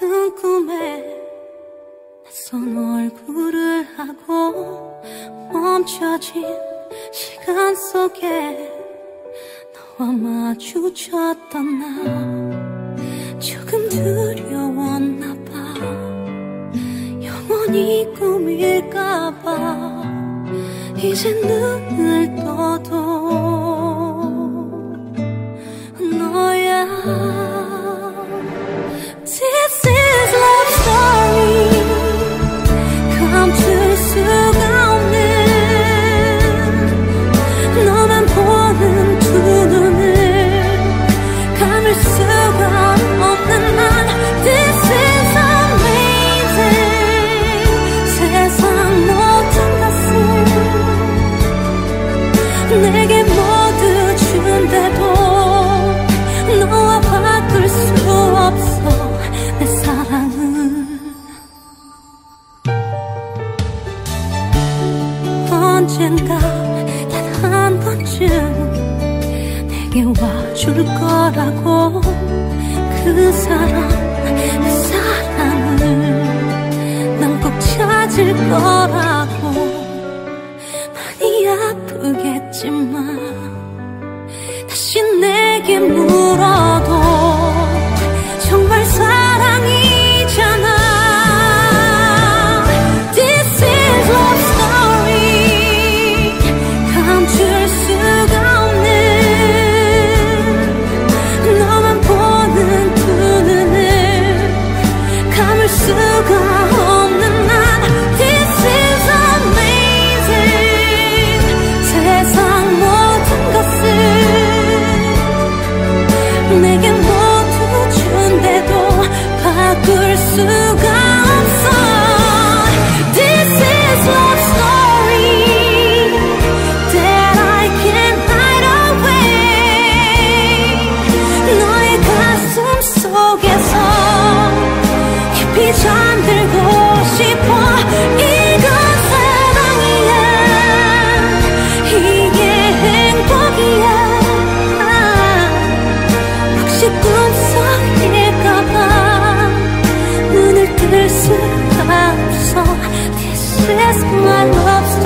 같은 꿈에 낯선 얼굴을 하고 멈춰진 시간 속에 너와 마주쳤던 나 조금 두려웠나 봐. 영원히 꿈일까 봐. 이제 눈을 떠도 언젠가 단 한 번쯤 내게 와줄 거라고 그 사랑 그 사랑을 난 꼭 찾을 거라고. 많이 아프겠지만 다시 내게 물어 This is my love.